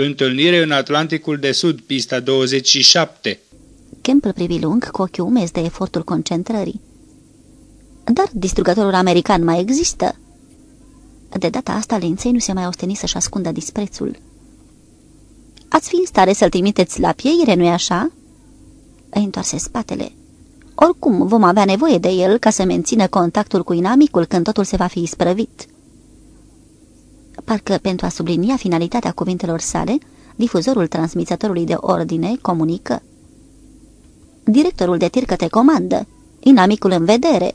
Întâlnire în Atlanticul de Sud, pista 27. Campbell privi lung cu ochiul umezi de efortul concentrării. Dar distrugătorul american mai există. De data asta, Linței nu se mai osteni să-și ascundă disprețul. Ați fi în stare să-l trimiteți la pieire, nu-i așa?" Îi întoarse spatele. Oricum, vom avea nevoie de el ca să mențină contactul cu inamicul când totul se va fi isprăvit." Parcă pentru a sublinia finalitatea cuvintelor sale, difuzorul transmițătorului de ordine comunică. Directorul de tir te comandă. Inamicul în vedere.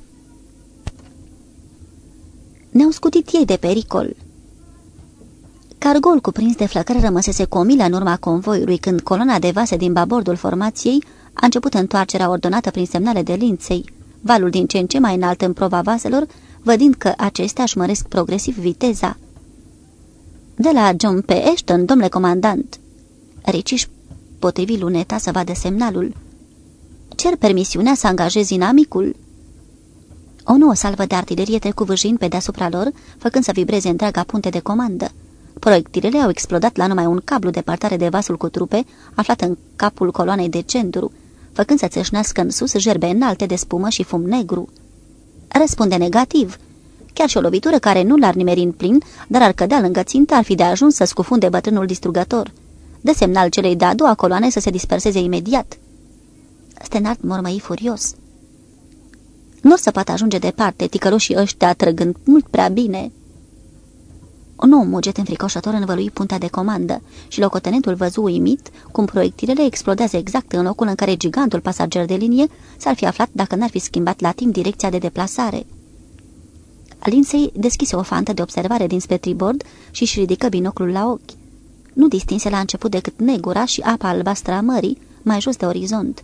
Ne-au scutit ei de pericol. Cargol cuprins de flăcări rămăsese cu o milă în urma convoiului când coloana de vase din babordul formației a început întoarcerea ordonată prin semnale de linței, valul din ce în ce mai înalt în prova vaselor, vădind că acestea își măresc progresiv viteza. De la John P. Ashton, domnule comandant. Riciș potrivi luneta să vadă semnalul. Cer permisiunea să angajez inamicul. O nouă salvă de artilerie trecu vâjind pe deasupra lor, făcând să vibreze întreaga punte de comandă. Proiectilele au explodat la numai un cablu de partare de vasul cu trupe, aflat în capul coloanei de centru, făcând să țâșnească în sus gerbe înalte de spumă și fum negru. Răspunde negativ. Chiar și o lovitură care nu l-ar nimeri în plin, dar ar cădea lângă țintă, ar fi de ajuns să scufunde bătrânul distrugător. De semnal celei de-a doua coloane să se disperseze imediat. Stenard mormăi furios. Nu să poată ajunge departe, ticăloșii ăștia trăgând mult prea bine. Un nou muget înfricoșător învălui puntea de comandă și locotenentul văzu uimit cum proiectilele explodează exact în locul în care gigantul pasager de linie s-ar fi aflat dacă n-ar fi schimbat la timp direcția de deplasare. Linsei deschise o fantă de observare dinspre tribord și își ridică binoclul la ochi. Nu distinse la început decât negura și apa albastră a mării, mai jos de orizont.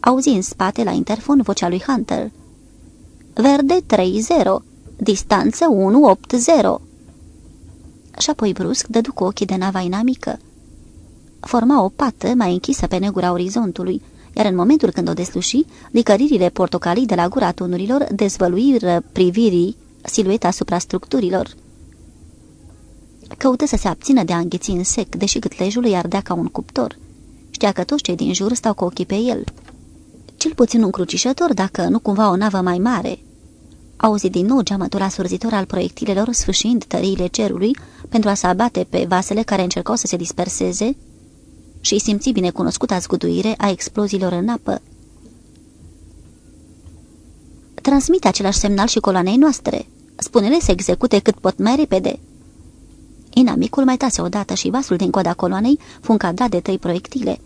Auzi în spate, la interfon, vocea lui Hunter. Verde 3-0, distanță 1-8-0 și apoi brusc dădu cu ochii de nava inamică. Forma o pată mai închisă pe negura orizontului, iar în momentul când o desluși, licăririle portocalii de la gura tunurilor dezvăluiră privirii silueta asupra structurilor. Căută să se abțină de a înghiți în sec, deși gâtlejul îi ardea ca un cuptor. Știa că toți cei din jur stau cu ochii pe el. Cel puțin un crucișător, dacă nu cumva o navă mai mare, Auzi din nou geamătul asurzitor al proiectilelor sfâșind tăriile cerului pentru a se abate pe vasele care încercau să se disperseze și simți binecunoscuta zguduire a exploziilor în apă. Transmite același semnal și coloanei noastre. Spune-le să execute cât pot mai repede. Inamicul mai tase odată și vasul din coada coloanei fu încadrat de trei proiectile.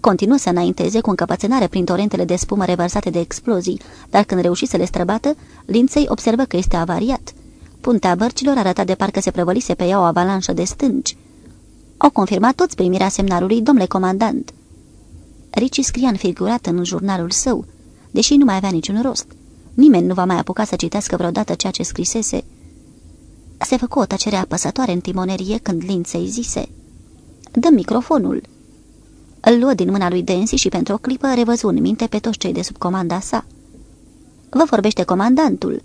Continuă să înainteze cu încăpățânare prin torentele de spumă revărsate de explozii, dar când reuși să le străbată, Linței observă că este avariat. Puntea bărcilor arăta de parcă se prăvălise pe ea o avalanșă de stânci. Au confirmat toți primirea semnalului, domnule comandant. Ricci scria înfigurat în jurnalul său, deși nu mai avea niciun rost. Nimeni nu va mai apuca să citească vreodată ceea ce scrisese. Se făcu o tăcere apăsătoare în timonerie când Linței zise Dă microfonul!" Îl luă din mâna lui Densi și pentru o clipă revăzu în minte pe toți cei de sub comanda sa. Vă vorbește comandantul.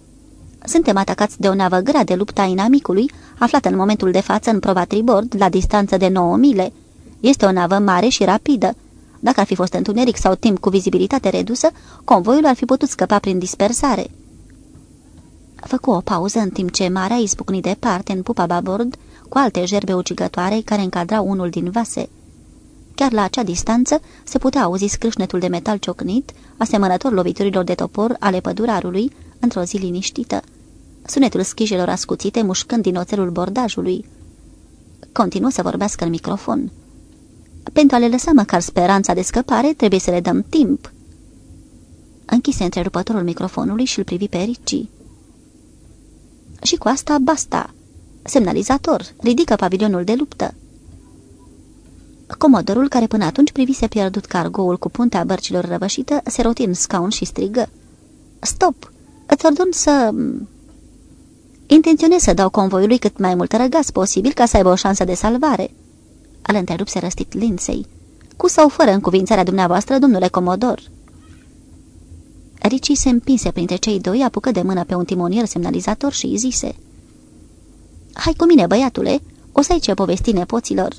Suntem atacați de o navă grea de lupta inamicului, aflată în momentul de față în prova tribord, la distanță de 9 mile. Este o navă mare și rapidă. Dacă ar fi fost întuneric sau timp cu vizibilitate redusă, convoiul ar fi putut scăpa prin dispersare. Făcu o pauză în timp ce marea izbucni departe în pupa babord cu alte gerbe ucigătoare care încadrau unul din vase. Chiar la acea distanță se putea auzi scrâșnetul de metal ciocnit, asemănător loviturilor de topor ale pădurarului, într-o zi liniștită. Sunetul schijelor ascuțite mușcând din oțelul bordajului. Continuă să vorbească în microfon. Pentru a le lăsa măcar speranța de scăpare, trebuie să le dăm timp. Închise întrerupătorul microfonului și îl privi pe Ricci. Și cu asta basta. Semnalizator, ridică pavilionul de luptă. Comodorul, care până atunci privise pierdut cargoul cu puntea bărcilor răvășită, se roti în scaun și strigă. Stop! Îți ordon să... Intenționez să dau convoiului cât mai mult răgaz posibil ca să aibă o șansă de salvare." Îl întrerupse răstit Linței. Cu sau fără încuvințarea dumneavoastră, domnule Comodor?" Ricci se împinse printre cei doi, apucă de mână pe un timonier semnalizator și îi zise. Hai cu mine, băiatule, o să-i ce povesti nepoților."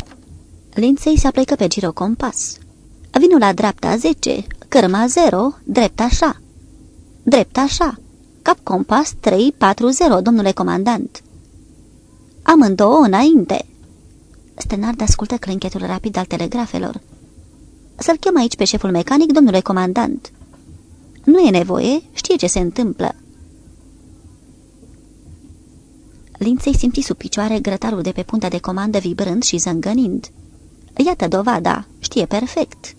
Linței se aplecă pe girocompas. Vinul la dreapta 10, cărma 0, drept așa. Drept așa. Cap compas 340, domnule comandant. Amândouă înainte. Stenard ascultă clinchetul rapid al telegrafelor. Să-l chem aici pe șeful mecanic, domnule comandant. Nu e nevoie, știe ce se întâmplă. Linței simți sub picioare grătarul de pe puntea de comandă vibrând și zângănind. Iată dovada, știe perfect.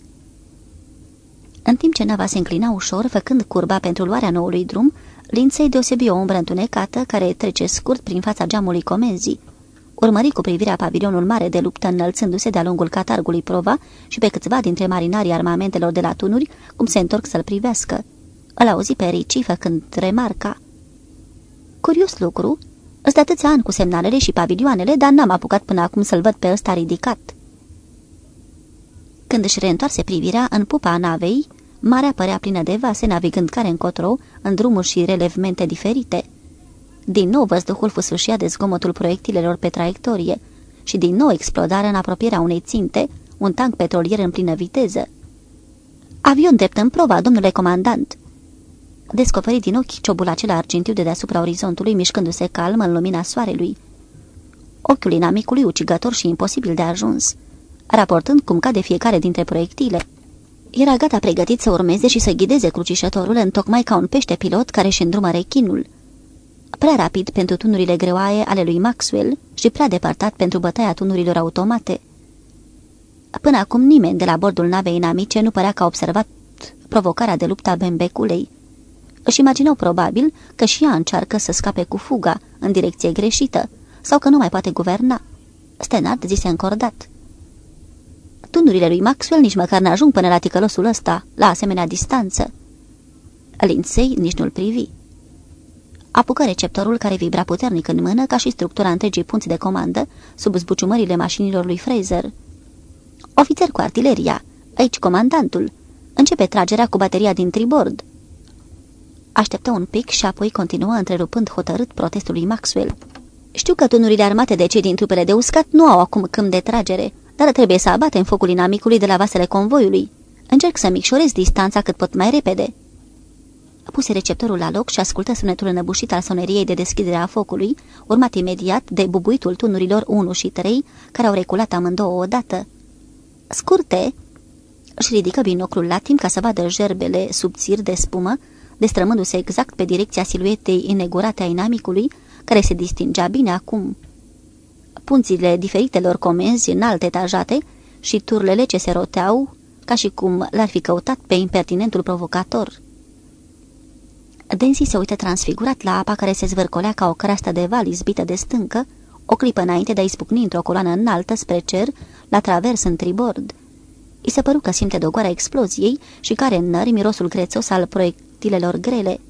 În timp ce nava se înclina ușor, făcând curba pentru luarea noului drum, Linței deosebi o umbră întunecată care trece scurt prin fața geamului comenzii. Urmări cu privirea pavilionul mare de luptă înălțându-se de-a lungul catargului Prova și pe câțiva dintre marinarii armamentelor de la tunuri, cum se întorc să-l privească. Îl auzi pe Ricci făcând remarca. Curios lucru, Îți atâția ani cu semnalele și pavilioanele, dar n-am apucat până acum să-l văd pe ăsta ridicat. Când își reîntoarse privirea în pupa navei, marea părea plină de vase, navigând care încotro, în drumuri și relevmente diferite. Din nou văzduhul fusfâșia de zgomotul proiectilelor pe traiectorie și din nou explodarea în apropierea unei ținte, un tank petrolier în plină viteză. Avion drept în prova, domnule comandant!" Descoperi din ochi ciobul acela argintiu de deasupra orizontului, mișcându-se calm în lumina soarelui. Ochiul inamicului ucigător și imposibil de ajuns, raportând cum cade fiecare dintre proiectile. Era gata pregătit să urmeze și să ghideze crucișătorul în tocmai ca un pește pilot care își îndrumă rechinul. Prea rapid pentru tunurile greoaie ale lui Maxwell și prea depărtat pentru bătaia tunurilor automate. Până acum nimeni de la bordul navei inamice nu părea că a observat provocarea de lupta Bembeculei. Își imaginau probabil că și ea încearcă să scape cu fuga în direcție greșită sau că nu mai poate guverna. Stenard zise încordat. Tunurile lui Maxwell nici măcar n-ajung până la ticălosul ăsta, la asemenea distanță. Lindsay nici nu-l privi. Apucă receptorul care vibra puternic în mână ca și structura întregii punți de comandă sub zbuciumările mașinilor lui Fraser. Ofițer cu artileria, aici comandantul. Începe tragerea cu bateria din tribord. Așteptă un pic și apoi continuă întrerupând hotărât protestul lui Maxwell. Știu că tunurile armate de cei din trupele de uscat nu au acum câmp de tragere, dar trebuie să abatem focul inamicului de la vasele convoiului. Încerc să micșorez distanța cât pot mai repede. Puse receptorul la loc și ascultă sunetul înăbușit al soneriei de deschidere a focului, urmat imediat de bubuitul tunurilor 1 și 3, care au reculat amândouă odată. Scurte! Își ridică binoclul la timp ca să vadă gerbele subțiri de spumă destrămându-se exact pe direcția siluetei inegurate a inamicului, care se distingea bine acum. Punțile diferitelor comenzi înalt etajate și turlele ce se roteau, ca și cum l-ar fi căutat pe impertinentul provocator. Densi se uită transfigurat la apa care se zvârcolea ca o creastă de val izbită de stâncă, o clipă înainte de a izbucni într-o coloană înaltă spre cer, la travers în tribord. I se păru că simte dogoarea exploziei și care nări mirosul grețos al proiect proiectilelor grele.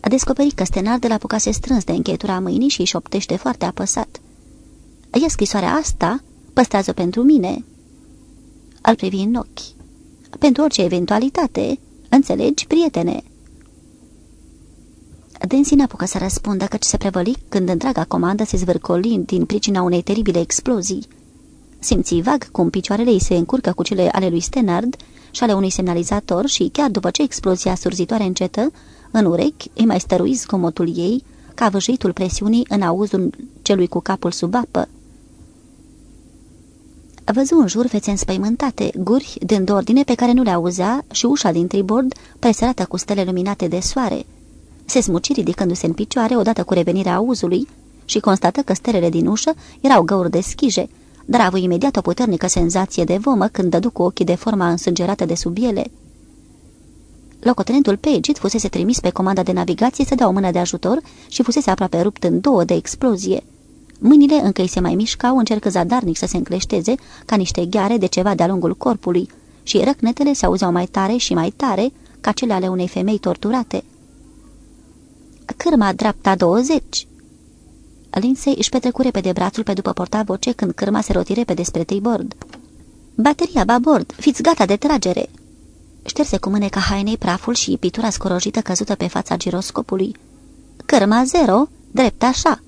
A descoperit că Stenardel apucase strâns de încheietura mâinii și își șoptește foarte apăsat. Ia scrisoarea asta, păstrează pentru mine." Al privi în ochi. Pentru orice eventualitate, înțelegi, prietene?" Densi n-apucă să răspundă căci se prevăli când întreaga comandă se zvârcoli din pricina unei teribile explozii. Simți vag cum picioarele îi se încurcă cu cele ale lui Stenard și ale unui semnalizator și, chiar după ce explozia surzitoare încetă, în urechi îi mai stărui zgomotul ei, ca văjuitul presiunii în auzul celui cu capul sub apă. Văzu în jur fețe înspăimântate, guri dând ordine pe care nu le auzea și ușa din tribord presărată cu stele luminate de soare. Se smuci ridicându-se în picioare odată cu revenirea auzului și constată că stelele din ușă erau găuri de schije, dar a avut imediat o puternică senzație de vomă când dădu cu ochii de forma însângerată de sub ele. Locotenentul Pageit fusese trimis pe comanda de navigație să dea o mână de ajutor și fusese aproape rupt în două de explozie. Mâinile încă îi se mai mișcau, încercă zadarnic să se încleșteze, ca niște gheare de ceva de-a lungul corpului, și răcnetele se auzeau mai tare și mai tare, ca cele ale unei femei torturate. Cârma dreapta 20, Lindsay își petrecu repede brațul pe după portavoce când cârma se roti repede spre tribord. Bateria babord, fiți gata de tragere!" Șterse cu mâneca hainei praful și pitura scorojită căzută pe fața giroscopului. Cârma zero, drept așa.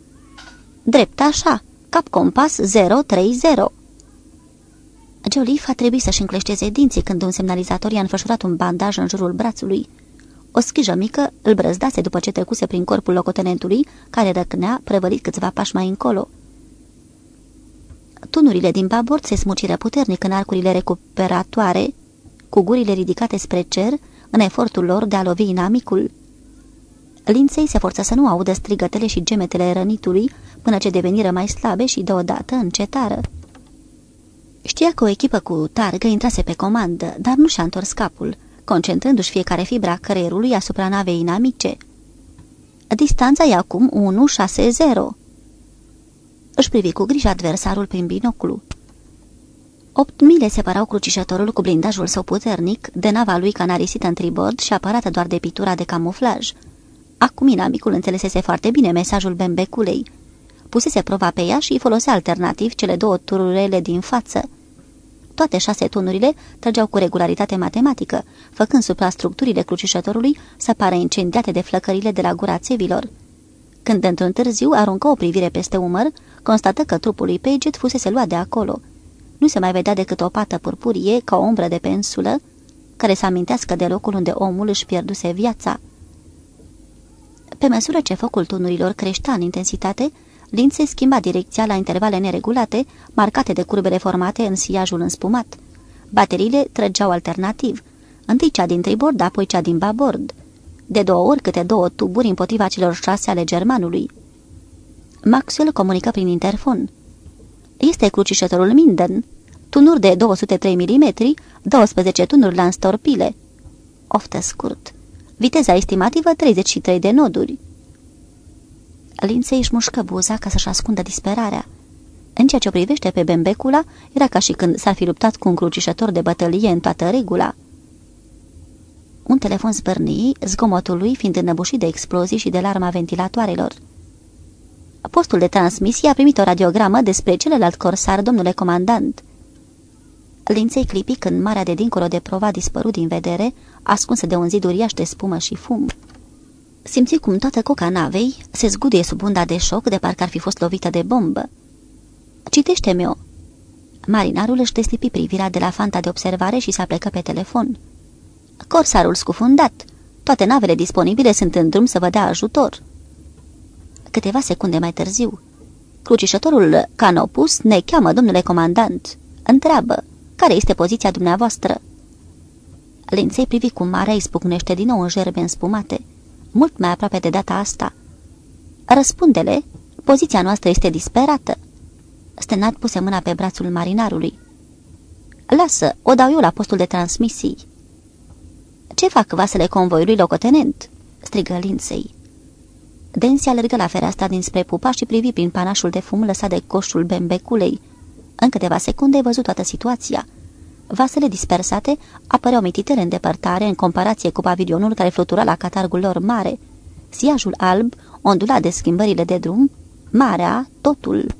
Drept așa, cap compas 030. Joliffe a trebuit să-și încleșteze dinții când un semnalizator i-a înfășurat un bandaj în jurul brațului. O schijă mică îl brăzdase după ce trecuse prin corpul locotenentului, care răcnea, prevălit câțiva pași mai încolo. Tunurile din babord se smuciră puternic în arcurile recuperatoare, cu gurile ridicate spre cer, în efortul lor de a lovi inamicul. Linței se forță să nu audă strigătele și gemetele rănitului, până ce deveniră mai slabe și deodată încetară. Știa că o echipă cu targă intrase pe comandă, dar nu și-a întors capul, concentrându-și fiecare fibra creierului asupra navei inamice. Distanța e acum 1-6-0. Își privi cu grijă adversarul prin binoclu. Opt mile separau crucișătorul cu blindajul său puternic de nava lui canarisită în tribord și apărată doar de pitura de camuflaj. Acum inamicul înțelesese foarte bine mesajul bembeculei. Pusese prova pe ea și folosea alternativ cele două tururele din față. Toate șase tunurile trăgeau cu regularitate matematică, făcând suprastructurile crucișătorului să pară incendiate de flăcările de la gura țevilor. Când într-un târziu aruncă o privire peste umăr, constată că trupul lui Paget fusese luat de acolo. Nu se mai vedea decât o pată purpurie ca o umbră de pensulă, care să amintească de locul unde omul își pierduse viața. Pe măsură ce focul tunurilor creștea în intensitate, Lințe schimba direcția la intervale neregulate, marcate de curbele formate în siajul înspumat. Bateriile trăgeau alternativ, întâi cea din tribord, apoi cea din babord. De două ori câte două tuburi împotriva celor șase ale germanului. Maxwell comunică prin interfon. Este crucișătorul Minden. Tunuri de 203 mm, 12 tunuri la înstorpile. Oftă scurt. Viteza estimativă 33 de noduri. Linței își mușcă buza ca să-și ascundă disperarea. În ceea ce o privește pe Bembecula, era ca și când s-ar fi luptat cu un crucișător de bătălie în toată regula. Un telefon zbârni, zgomotul lui fiind înăbușit de explozii și de larma ventilatoarelor. Postul de transmisie a primit o radiogramă despre celălalt corsar, domnule comandant. Linței clipi când marea de dincolo de prova dispărut din vedere, ascunsă de un zid uriaș de spumă și fum. Simți cum toată coca navei se zguduie sub unda de șoc de parcă ar fi fost lovită de bombă. Citește-mi-o. Marinarul își deslipi privirea de la fanta de observare și s-a plecat pe telefon. Corsarul scufundat. Toate navele disponibile sunt în drum să vă dea ajutor. Câteva secunde mai târziu, crucișătorul Canopus ne cheamă, domnule comandant. Întreabă, care este poziția dumneavoastră? Linței privi cum marea izbucnește din nou în gerbe înspumate mult mai aproape de data asta. Răspundele, poziția noastră este disperată. Stenat puse mâna pe brațul marinarului. Lasă, o dau eu la postul de transmisii. Ce fac vasele convoiului locotenent?" strigă Linței. Densi alergă la fereastra dinspre pupa și privi prin panașul de fum lăsat de coșul bembeculei. În câteva secunde văzut toată situația. Vasele dispersate apăreau mititele în depărtare în comparație cu pavilionul care flutura la catargul lor mare. Siajul alb, ondulat de schimbările de drum, marea, totul.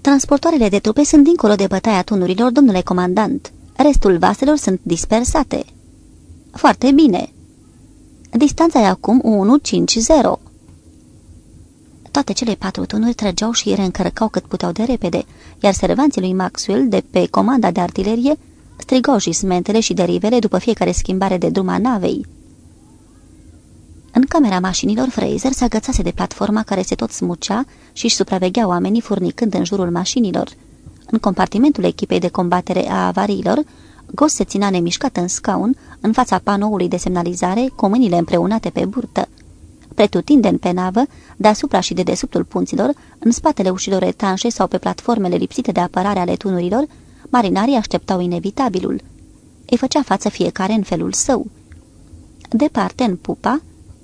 Transportoarele de trupe sunt dincolo de bătaia tunurilor, domnule comandant. Restul vaselor sunt dispersate. Foarte bine. Distanța e acum 150. Toate cele patru tunuri trăgeau și reîncărcau cât puteau de repede, iar servanții lui Maxwell, de pe comanda de artilerie, strigau jismentele și derivele după fiecare schimbare de drum a navei. În camera mașinilor, Fraser se agățase de platforma care se tot smucea și își supraveghea oamenii furnicând în jurul mașinilor. În compartimentul echipei de combatere a avariilor, Gos se ținea nemișcat în scaun, în fața panoului de semnalizare, cu mâinile împreunate pe burtă pretutindeni pe navă, deasupra și de desubtul punților, în spatele ușilor etanșe sau pe platformele lipsite de apărare ale tunurilor, marinarii așteptau inevitabilul. Îi făcea față fiecare în felul său. Departe, în pupa,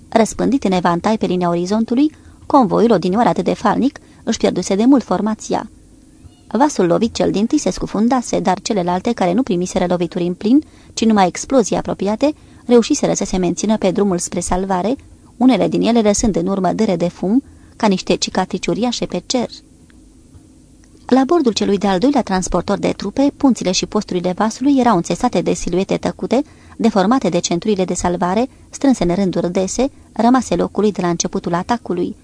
răspândit în evantai pe linia orizontului, convoiul odinioară atât de falnic își pierduse de mult formația. Vasul lovit cel din se scufundase, dar celelalte care nu primiseră lovituri în plin, ci numai explozii apropiate, reușiseră să se mențină pe drumul spre salvare, unele din ele lăsând în urmă dâre de fum, ca niște cicatrici uriașe pe cer. La bordul celui de-al doilea transportor de trupe, punțile și posturile vasului erau înțesate de siluete tăcute, deformate de centurile de salvare, strânse în rânduri dese, rămase locului de la începutul atacului.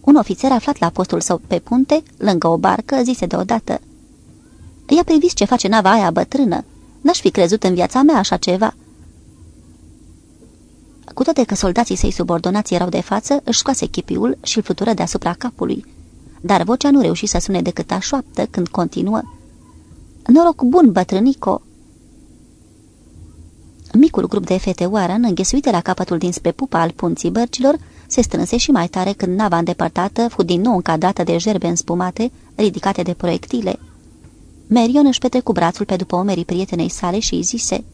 Un ofițer aflat la postul său pe punte, lângă o barcă, zise deodată Ia priviți ce face nava aia bătrână. N-aș fi crezut în viața mea așa ceva." Cu toate că soldații săi subordonați erau de față, își scoase chipiul și îl flutură deasupra capului. Dar vocea nu reuși să sune decât a șoaptă când continuă. Noroc bun, bătrânico!" Micul grup de fete oarăn, înghesuite la capătul dinspre pupa al punții bărcilor, se strânse și mai tare când nava îndepărtată fu din nou încadrată de gerbe înspumate, ridicate de proiectile. Merion își petrecu brațul pe după omerii prietenei sale și îi zise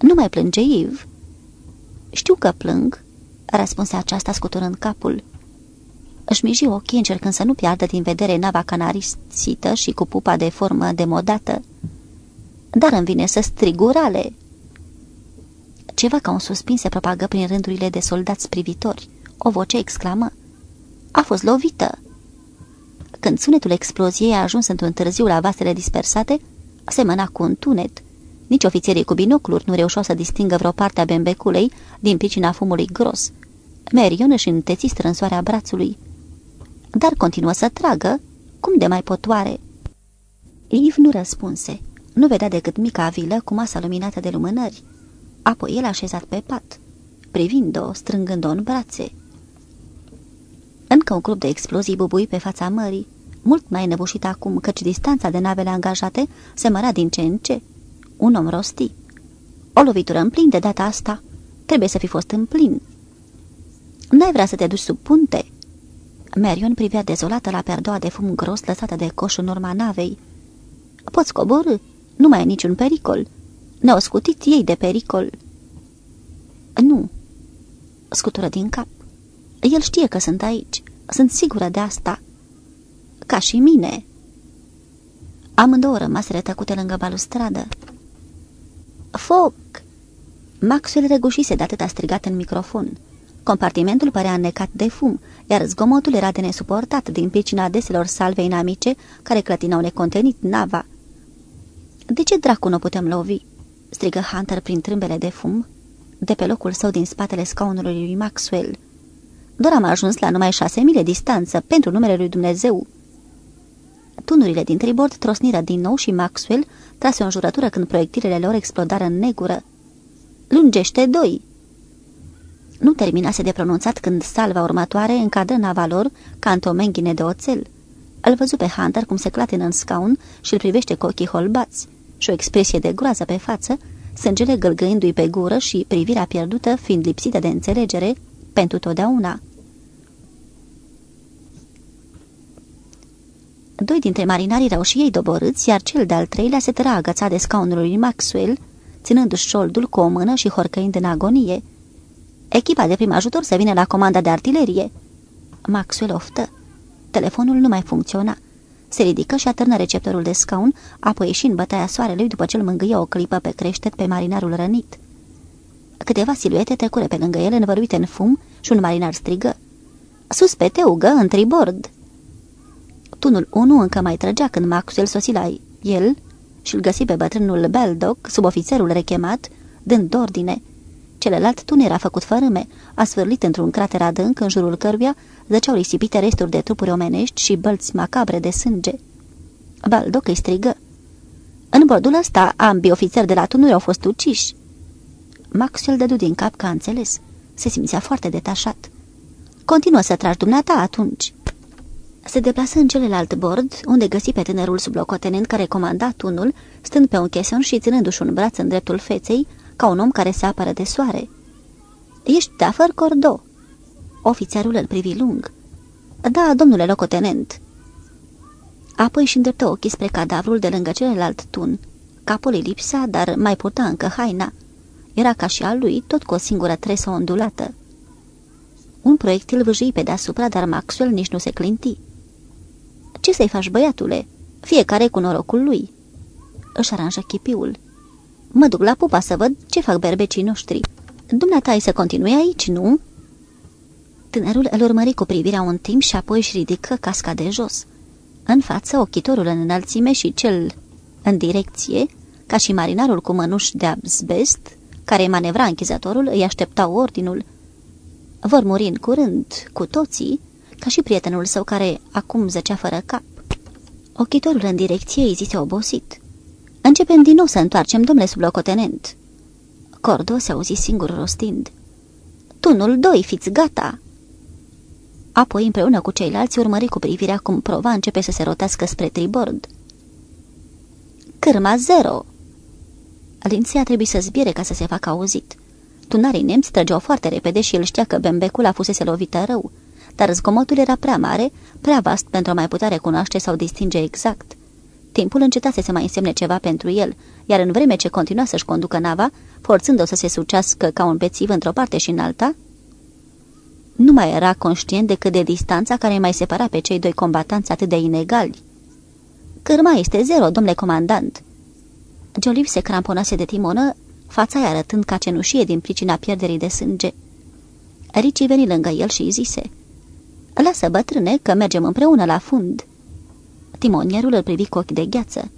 Nu mai plânge, Iv." Știu că plâng," răspunse aceasta scuturând capul. Își miji ochii încercând să nu piardă din vedere nava canarisită și cu pupa de formă demodată. Dar îmi vine să strigurale. Ceva ca un suspin se propagă prin rândurile de soldați privitori. O voce exclamă. A fost lovită! Când sunetul exploziei a ajuns într-un târziu la vasele dispersate, semăna cu un tunet. Nici ofițerii cu binocluri nu reușeau să distingă vreo parte a bembeculei din pricina fumului gros. Merion își înteți strânsoarea brațului. Dar continuă să tragă, cum de mai potoare? Iv nu răspunse. Nu vedea decât mica vilă cu masa luminată de lumânări. Apoi el a așezat pe pat, privind-o, strângând-o în brațe. Încă un grup de explozii bubui pe fața mării, mult mai nebușit acum, căci distanța de navele angajate se mărea din ce în ce. Un om rosti. O lovitură în plin de data asta. Trebuie să fi fost în plin. N-ai vrea să te duci sub punte?" Marion privea dezolată la perdoa de fum gros lăsată de coș în urma navei. Poți coborâ? Nu mai e niciun pericol. Ne-au scutit ei de pericol." Nu." Scutură din cap. El știe că sunt aici. Sunt sigură de asta." Ca și mine." Amândouă rămas retăcute lângă balustradă. Foc!" Maxwell regușise de atât a strigat în microfon. Compartimentul părea înnecat de fum, iar zgomotul era de nesuportat din pricina deselor salve inamice care clătinau necontenit nava. De ce dracu nu putem lovi?" strigă Hunter prin trâmbele de fum, de pe locul său din spatele scaunului lui Maxwell. Doar am ajuns la numai șase mile distanță, pentru numele lui Dumnezeu." Tunurile din tribord trosniră din nou și Maxwell trase o înjurătură când proiectilele lor explodară în negură. Lungește doi!" Nu terminase de pronunțat când salva următoare încadră nava lor ca într-o menghine de oțel. Îl văzu pe Hunter cum se clatină în scaun și îl privește cu ochii holbați și o expresie de groază pe față, sângele gălgăindu-i pe gură și privirea pierdută fiind lipsită de înțelegere pentru totdeauna. Doi dintre marinari erau și ei doborâți, iar cel de-al treilea se tăra agățat de scaunul lui Maxwell, ținându-și șoldul cu o mână și horcăind în agonie. Echipa de prim ajutor să vină la comanda de artilerie. Maxwell oftă. Telefonul nu mai funcționa. Se ridică și atârnă receptorul de scaun, apoi ieși în bătaia soarelui după ce îl mângâie o clipă pe creștet pe marinarul rănit. Câteva siluete trecură pe lângă el, învăruite în fum, și un marinar strigă. Sus pe teugă, în tribord!" Tunul 1 încă mai trăgea când Maxwell sosi la el și îl găsi pe bătrânul Beldoc, subofițerul rechemat, dând ordine. Celălalt tun era făcut fărâme, a svârlit într-un crater adânc în jurul căruia zăceau risipite resturi de trupuri omenești și bălți macabre de sânge. Baldoc îi strigă. În bordul ăsta, ambii ofițeri de la tunuri au fost uciși. Maxwell dădu din cap că a înțeles. Se simțea foarte detașat. Continuă să tragi dumneata atunci. Se deplasă în celălalt bord, unde găsi pe tânărul sublocotenent care comanda tunul, stând pe un cheson și ținându-și un braț în dreptul feței, ca un om care se apără de soare. Ești Dafăr Cordo?" Ofițerul îl privi lung. Da, domnule locotenent." Apoi și îndreptă ochii spre cadavrul de lângă celălalt tun. Capul îi lipsa, dar mai purta încă haina. Era ca și al lui, tot cu o singură tresă ondulată. Un proiectil vâjii pe deasupra, dar Maxwell nici nu se clinti. Ce să-i faci, băiatule? Fiecare cu norocul lui." Își aranjă chipiul. Mă duc la pupa să văd ce fac berbecii noștri. Dumneata ai să continui aici, nu?" Tânărul îl urmări cu privirea un timp și apoi își ridică casca de jos. În față, ochitorul în înălțime și cel în direcție, ca și marinarul cu mănuși de abzbest, care manevra închizătorul, îi așteptau ordinul. Vor muri în curând, cu toții, ca și prietenul său care acum zăcea fără cap. Ochitorul în direcție îi zise obosit. Începem din nou să întoarcem, domnule sublocotenent. Cordo se auzi singur rostind. Tunul doi, fiți gata!" Apoi, împreună cu ceilalți, urmări cu privirea cum prova începe să se rotească spre tribord. Cârma zero! Linția trebuie să zbiere ca să se facă auzit. Tunarii nemți trăgeau foarte repede și el știa că bembecul a fusese lovită rău, dar zgomotul era prea mare, prea vast pentru a mai putea recunoaște sau distinge exact. Timpul încetase să mai însemne ceva pentru el, iar în vreme ce continua să-și conducă nava, forțând-o să se sucească ca un bețiv într-o parte și în alta, nu mai era conștient decât de distanța care mai separa pe cei doi combatanți atât de inegali. Cârma este zero, domnule comandant!" Joliffe se cramponase de timonă, fața ei arătând ca cenușie din pricina pierderii de sânge. Ricci veni lângă el și îi zise, Lasă, bătrâne, că mergem împreună la fund." Timonierul îl privi cu ochi de gheață.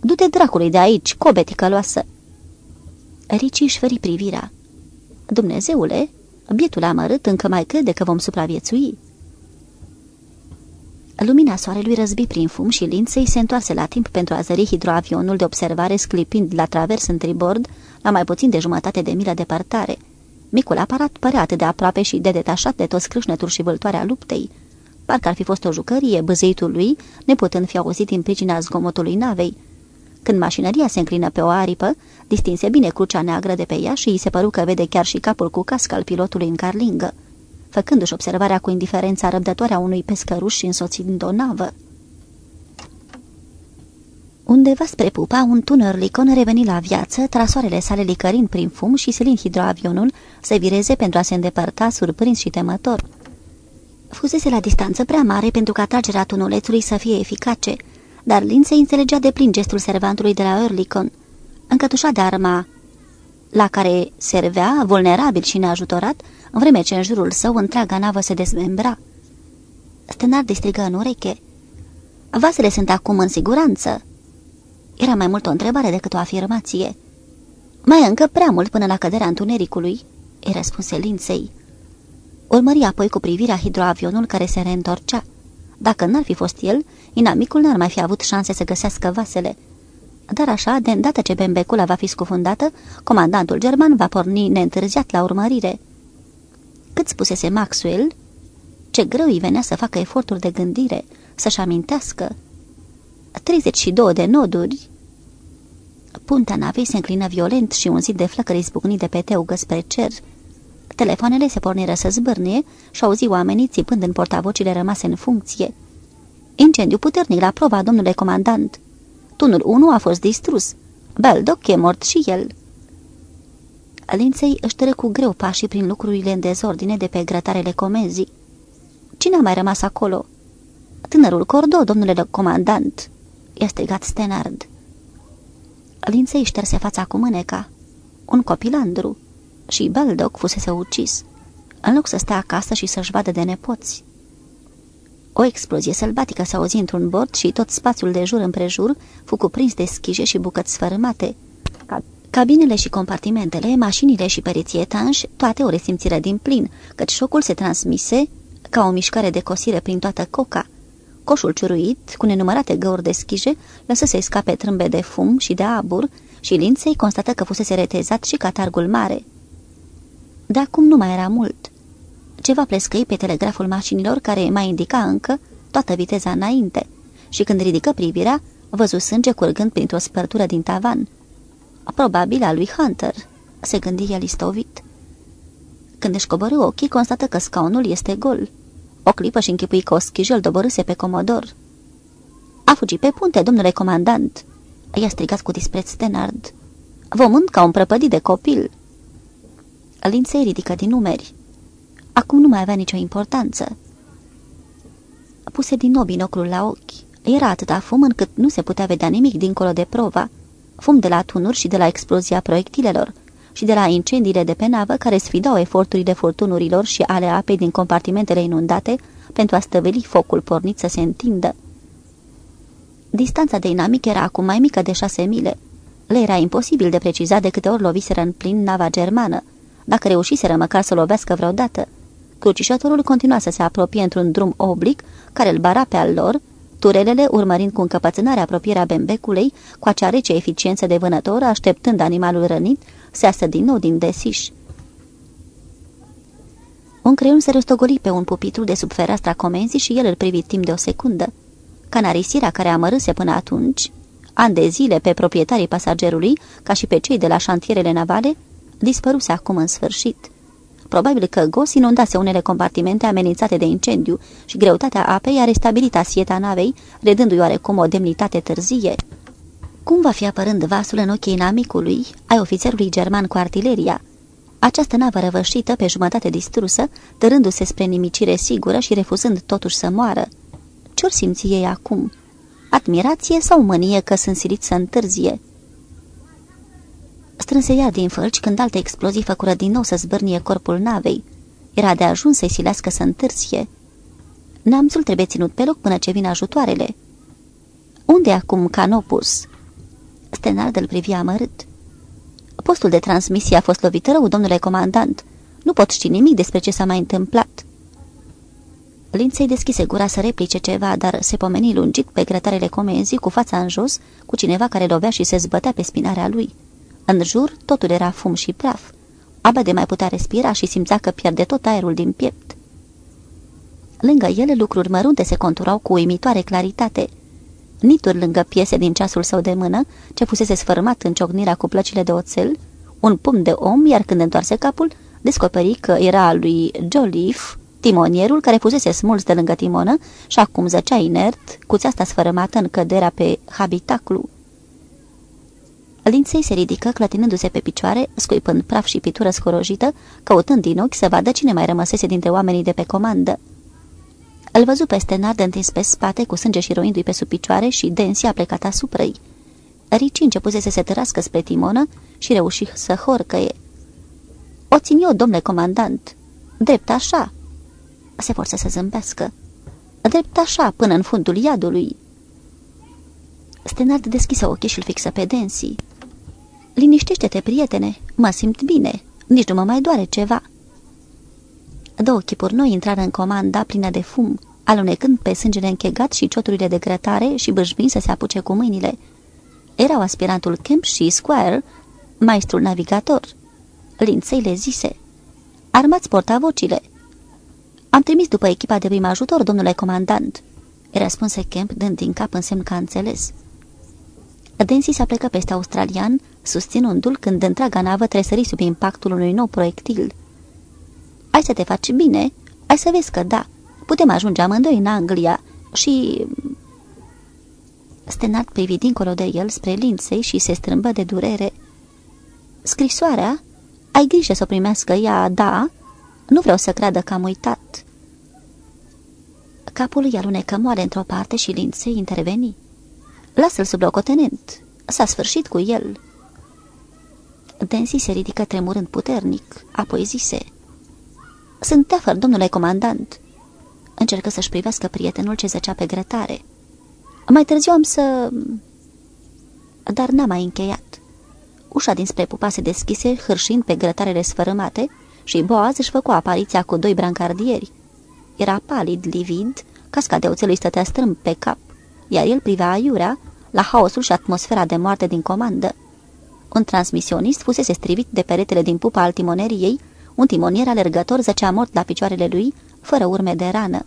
Du-te dracului de aici, cobe ticăloasă!" Ricci își feri privirea. Dumnezeule, bietul amărât încă mai crede că vom supraviețui." Lumina soarelui răzbi prin fum și linței se întoarse la timp pentru a zări hidroavionul de observare sclipind la travers în tribord, la mai puțin de jumătate de milă departare. Micul aparat părea atât de aproape și de detașat de toți crâșnetul și vâltoarea luptei. Parcă ar fi fost o jucărie, băzeitul lui, neputând fi auzit din pricina zgomotului navei. Când mașinăria se înclină pe o aripă, distinse bine crucea neagră de pe ea și îi se păru că vede chiar și capul cu cască al pilotului în carlingă făcându-și observarea cu indiferența răbdătoare a unui pescăruș și însoțind o navă. Undeva spre pupa, un tuner licon reveni la viață, trasoarele sale licărind prin fum și silind hidroavionul să vireze pentru a se îndepărta surprins și temător. Fusese la distanță prea mare pentru ca tragerea tunulețului să fie eficace, dar Lin se înțelegea de plin gestul servantului de la Erlicon. Încătușat de arma la care servea, vulnerabil și neajutorat, în vreme ce în jurul său întreaga navă se dezmembra. Stenard strigă în ureche. Vasele sunt acum în siguranță. Era mai mult o întrebare decât o afirmație. Mai încă prea mult până la căderea întunericului, îi răspunse linței. Urmări apoi cu privirea hidroavionul care se reîntorcea. Dacă n-ar fi fost el, inamicul n-ar mai fi avut șanse să găsească vasele. Dar așa, de îndată ce Bembecula va fi scufundată, comandantul german va porni neîntârziat la urmărire. Cât spusese Maxwell, ce greu îi venea să facă eforturi de gândire, să-și amintească. 32 de noduri. Puntea navei se înclină violent și un zid de flăcări izbucni de pe teugă spre cer. Telefoanele se porniră să zbârnie și auzi oamenii țipând în portavocile rămase în funcție. Incendiu puternic la prova, domnule comandant. Tunul 1 a fost distrus. Baldoc e mort și el. Linței își cu greu pașii prin lucrurile în dezordine de pe grătarele comenzii. Cine a mai rămas acolo? Tânărul Cordo, domnule comandant, i-a strigat Stenard. Linței șterse fața cu mâneca. Un copilandru. Și Baldoc fusese ucis. În loc să stea acasă și să-și vadă de nepoți. O explozie sălbatică s-a auzit într-un bord și tot spațiul de jur împrejur fu cuprins de schije și bucăți sfărâmate. Cabinele și compartimentele, mașinile și pereții etanși, toate o resimțire din plin, căci șocul se transmise ca o mișcare de cosire prin toată coca. Coșul ciuruit, cu nenumărate găuri de schije, lăsă să scape trâmbe de fum și de abur și linței constată că fusese retezat și catargul mare. De acum nu mai era mult. Ceva plescăi pe telegraful mașinilor care mai indica încă toată viteza înainte și când ridică privirea, văzu sânge curgând printr-o spărtură din tavan. Probabil a lui Hunter, se gândi el istovit. Când își coborâ ochii, constată că scaunul este gol. O clipă și închipui că o schijel dobărâse pe comodor. A fugit pe punte, domnule comandant!" i-a strigat cu dispreț Stenard. Vom ca un prăpădit de copil." Linței ridică din numeri. Acum nu mai avea nicio importanță. Puse din nou binoclul la ochi. Era atâta fum încât nu se putea vedea nimic dincolo de prova. Fum de la tunuri și de la explozia proiectilelor și de la incendiile de pe navă care sfidau eforturile furtunurilor și ale apei din compartimentele inundate pentru a stăveli focul pornit să se întindă. Distanța de inamic era acum mai mică de șase mile. Le era imposibil de precizat de câte ori loviseră în plin nava germană, dacă reușiseră măcar să lovească vreodată. Crucișătorul continua să se apropie într-un drum oblic care îl bara pe al lor, turelele urmărind cu încăpățânare apropierea bembecului, cu acea rece eficiență de vânător, așteptând animalul rănit, se asă din nou din desiș. Un creion se rostogoli pe un pupitru de sub fereastra comenzii și el îl privi timp de o secundă. Canarisirea care amărâse până atunci, ani de zile pe proprietarii pasagerului, ca și pe cei de la șantierele navale, dispăruse acum în sfârșit. Probabil că Gos inundase unele compartimente amenințate de incendiu și greutatea apei a restabilit asieta navei, redându-i oarecum o demnitate târzie. Cum va fi apărând vasul în ochii inamicului, ai ofițerului german cu artileria? Această navă răvășită, pe jumătate distrusă, tărându-se spre nimicire sigură și refuzând totuși să moară. Ce-or simți ei acum? Admirație sau mânie că sunt silit să întârzie? Strânse iar din fălci când alte explozii făcură din nou să zbârnie corpul navei. Era de ajuns să-i silească să întârzie. Neamțul trebuie ținut pe loc până ce vin ajutoarele. Unde acum Canopus? Stenard îl privia amărât. Postul de transmisie a fost lovit rău, domnule comandant. Nu pot ști nimic despre ce s-a mai întâmplat. Linței deschise gura să replice ceva, dar se pomeni lungit pe grătarele comenzii cu fața în jos, cu cineva care lovea și se zbătea pe spinarea lui. În jur, totul era fum și praf. Aba de mai putea respira și simțea că pierde tot aerul din piept. Lângă ele, lucruri mărunte se conturau cu uimitoare claritate. Nituri lângă piese din ceasul său de mână, ce fusese sfărmat în ciocnirea cu plăcile de oțel, un pumn de om, iar când întoarse capul, descoperi că era al lui Joliffe, timonierul care fusese smuls de lângă timonă și acum zăcea inert, cu țeasta sfărâmată în căderea pe habitaclu. Linței se ridică, clătinându-se pe picioare, scuipând praf și pitură scorojită, căutând din ochi să vadă cine mai rămăsese dintre oamenii de pe comandă. Îl văzu pe Stenard întins pe spate, cu sânge și roindu-i pe sub picioare și Densi a plecat asupra ei. Ricci începuse să se tărască spre timonă și reuși să horcăie. O țin eu, domnule comandant. Drept așa." Se forță să zâmbească. Drept așa, până în fundul iadului." Stenard deschise ochii și-l fixă pe Densi. Liniștește-te, prietene, mă simt bine, nici nu mă mai doare ceva." Două chipuri noi intrară în comanda plină de fum, alunecând pe sângele închegat și cioturile de grătare și bâșbind să se apuce cu mâinile. Erau aspirantul Kemp și Squire, maestrul navigator. Linței le zise. Armați portavocile. Am trimis după echipa de prim ajutor, domnule comandant. Răspunse Kemp, dând din cap în semn că a înțeles. Densi s-a plecat peste australian, susținându-l când întreaga navă tresări sub impactul unui nou proiectil. Ai să te faci bine, ai să vezi că da, putem ajunge amândoi în Anglia și... Stenard privi dincolo de el spre linței și se strâmbă de durere. Scrisoarea? Ai grijă să o primească ea, da? Nu vreau să creadă că am uitat. Capul îi alunecă moale într-o parte și linței interveni. Lasă-l sub locotenent. S-a sfârșit cu el." Densi se ridică tremurând puternic, apoi zise. Sunt teafăr, domnule comandant." Încercă să-și privească prietenul ce zăcea pe grătare. Mai târziu am să... Dar n-a mai încheiat. Ușa dinspre pupa se deschise, hârșind pe grătarele sfărâmate, și Boaz își făcu apariția cu doi brancardieri. Era palid, livid, casca de oțel îi stătea strâmb pe cap iar el privea aiurea la haosul și atmosfera de moarte din comandă. Un transmisionist fusese strivit de peretele din pupa al timoneriei, un timonier alergător zăcea mort la picioarele lui, fără urme de rană.